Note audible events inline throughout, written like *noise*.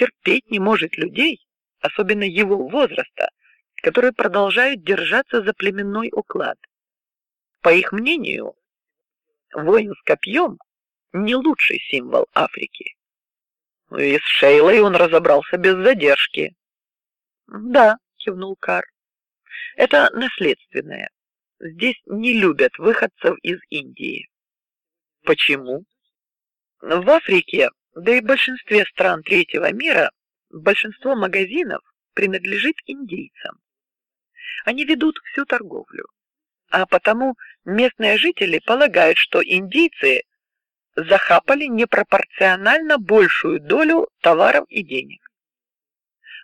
терпеть не может людей, особенно его возраста, которые продолжают держаться за племенной уклад. По их мнению, воин с копьем не лучший символ Африки. И с Шейлой он разобрался без задержки. Да, кивнул Кар. Это наследственное. Здесь не любят выходцев из Индии. Почему? В Африке, да и в большинстве стран третьего мира, большинство магазинов принадлежит индейцам. Они ведут всю торговлю, а потому местные жители полагают, что индейцы захапали непропорционально большую долю товаров и денег.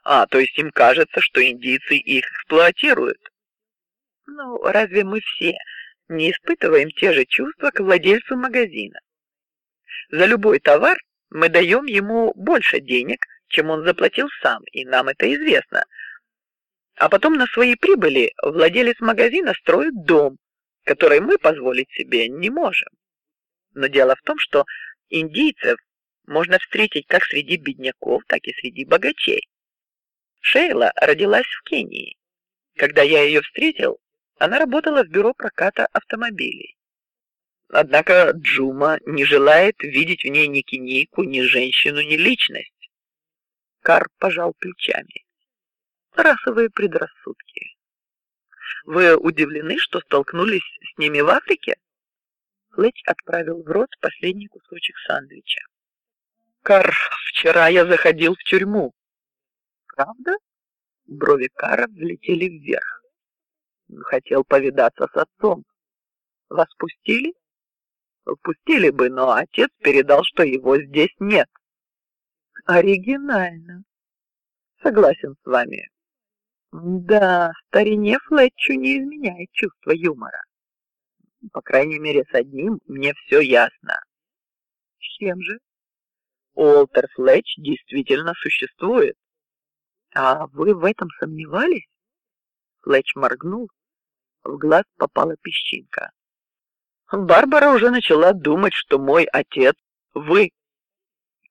А, то есть им кажется, что индийцы их эксплуатируют. Ну, разве мы все не испытываем те же чувства к владельцу магазина? За любой товар мы даем ему больше денег, чем он заплатил сам, и нам это известно. А потом на свои прибыли владелец магазина строит дом, который мы позволить себе не можем. Но дело в том, что индийцев можно встретить как среди бедняков, так и среди богачей. Шейла родилась в Кении. Когда я ее встретил, она работала в бюро проката автомобилей. Однако Джума не желает видеть в ней ни кенийку, ни женщину, ни личность. Кар пожал плечами. Расовые предрассудки. Вы удивлены, что столкнулись с ними в Африке? Флетч отправил в рот последний кусочек сандвича. Кар, вчера я заходил в тюрьму. Правда? Брови Кара взлетели вверх. Хотел повидаться с отцом. Вас пустили? Пустили бы, но отец передал, что его здесь нет. Оригинально. Согласен с вами. Да, старине Флетчу не изменяет чувство юмора. По крайней мере, с одним мне все ясно. С чем же? Уолтер Флетч действительно существует. А вы в этом сомневались? Флетч моргнул, в глаз попала песчинка. Барбара уже начала думать, что мой отец вы.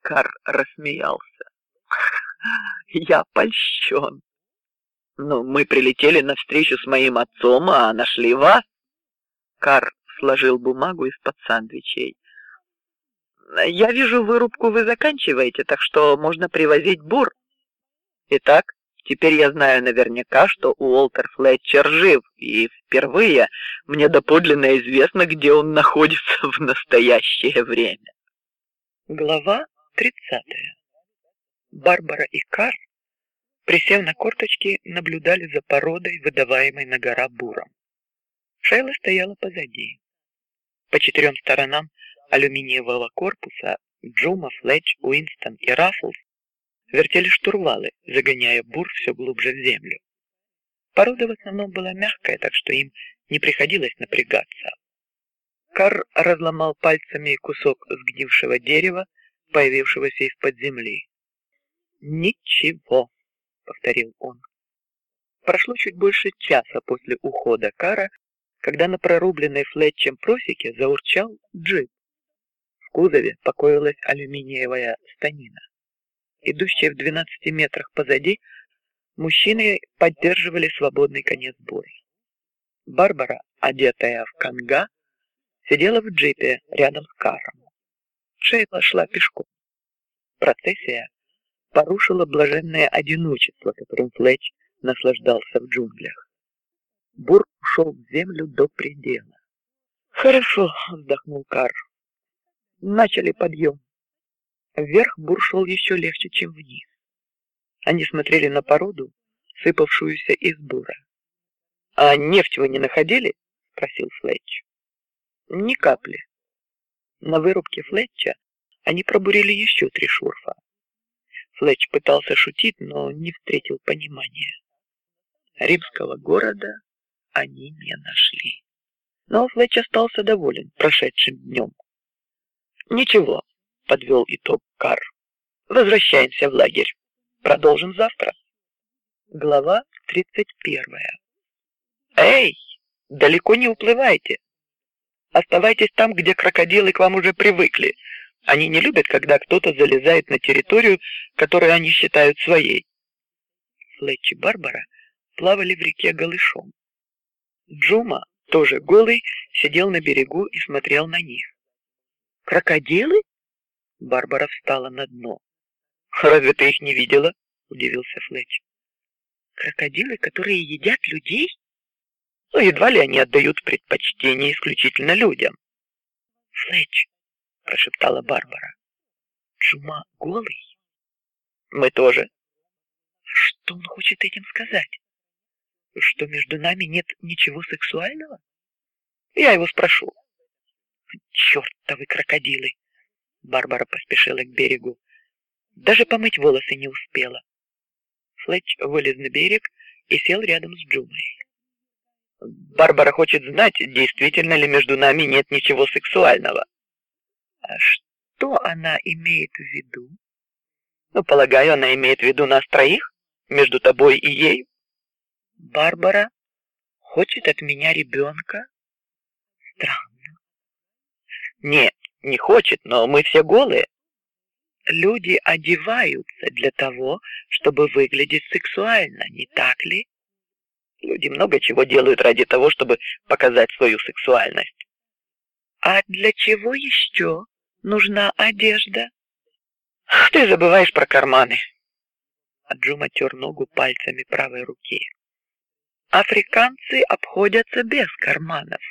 Кар рассмеялся. *laughs* Я польщен. Но мы прилетели на встречу с моим отцом, а нашли вас. Кар сложил бумагу из-под сандвичей. Я вижу, вырубку вы заканчиваете, так что можно привозить бур. Итак, теперь я знаю наверняка, что Уолтер Флетчер жив, и впервые мне доподлинно известно, где он находится в настоящее время. Глава тридцатая. Барбара и Кар, присев на корточки, наблюдали за породой, выдаваемой на гора буром. Шейла стояла позади. По четырем сторонам алюминиевого корпуса Джума, Флетч, Уинстон и Раффлс вертели штурвалы, загоняя бур все глубже в землю. Порода в основном была мягкая, так что им не приходилось напрягаться. Кар разломал пальцами кусок сгнившего дерева, появившегося из-под земли. Ничего, повторил он. Прошло чуть больше часа после ухода Кара, когда на прорубленной Флетчем просеке заурчал джип. В кузове покоилась алюминиевая станина. Идущие в двенадцати метрах позади, мужчины поддерживали свободный конец бура. Барбара, одетая в канга, сидела в джипе рядом с Каром. Шейла шла пешком. Процессия порушила блаженное одиночество, которым Флетч наслаждался в джунглях. Бур ушел в землю до предела. Хорошо, вздохнул Кар. Начали подъем. Вверх бур шел еще легче, чем вниз. Они смотрели на породу, сыпавшуюся из бура. А нефть вы не находили? спросил Флетч. Ни капли. На вырубке Флетча они пробурили еще три шурфа. Флетч пытался шутить, но не встретил понимания. Римского города они не нашли. Но Флетч остался доволен прошедшим днем. Ничего, подвел итог Кар. Возвращаемся в лагерь. Продолжим завтра. Глава тридцать первая. Эй, далеко не уплывайте. Оставайтесь там, где крокодилы к вам уже привыкли. Они не любят, когда кто-то залезает на территорию, которую они считают своей. Флетч и Барбара плавали в реке голышом. Джума, тоже голый, сидел на берегу и смотрел на них. Крокодилы? Барбара встала на дно. Разве ты их не видела? Удивился Флетч. Крокодилы, которые едят людей? Ну, едва ли они отдают предпочтение исключительно людям. Флетч, прошептала Барбара. Джума голый? Мы тоже. Что он хочет этим сказать? Что между нами нет ничего сексуального? Я его спрошу. Чертовы крокодилы! Барбара поспешила к берегу. Даже помыть волосы не успела. Флетч вылез на берег и сел рядом с Джумой. Барбара хочет знать, действительно ли между нами нет ничего сексуального. А что она имеет в виду? Ну, полагаю, она имеет в виду нас троих между тобой и ей. Барбара хочет от меня ребенка. Странно. Нет, не хочет, но мы все голые. Люди одеваются для того, чтобы выглядеть сексуально, не так ли? Люди много чего делают ради того, чтобы показать свою сексуальность. А для чего еще нужна одежда? Ты забываешь про карманы. А Джума тер ногу пальцами правой руки. Африканцы обходятся без карманов.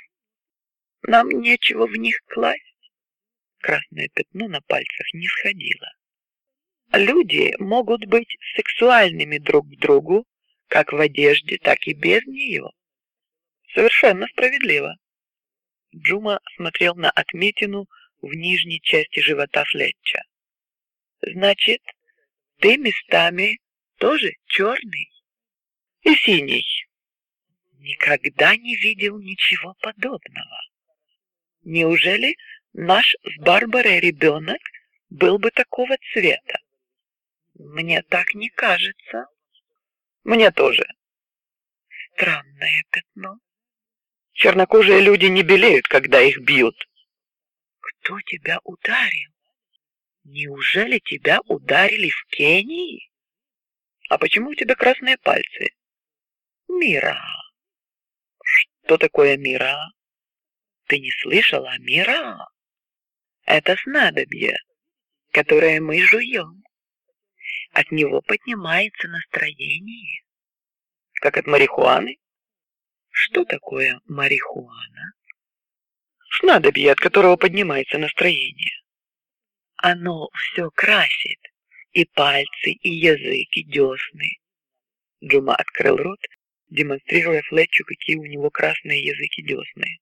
Нам нечего в них класть. Красное пятно на пальцах не сходило. Люди могут быть сексуальными друг к другу, как в одежде, так и без нее. Совершенно справедливо. Джума смотрел на отметину в нижней части живота Флетча. Значит, ты местами тоже черный и синий. Никогда не видел ничего подобного. Неужели наш с Барбарой ребенок был бы такого цвета? Мне так не кажется. Мне тоже. Странное пятно. Чернокожие люди не белеют, когда их бьют. Кто тебя ударил? Неужели тебя ударили в Кении? А почему у тебя красные пальцы? Мира. Что такое мира? Ты не слышала мира? Это снадобье, которое мы жуем. От него поднимается настроение. Как от марихуаны? Что такое марихуана? Снадобье, от которого поднимается настроение. Оно все красит, и пальцы, и язык, и десны. Джума открыл рот, демонстрируя Флетчу, какие у него красные языки десны.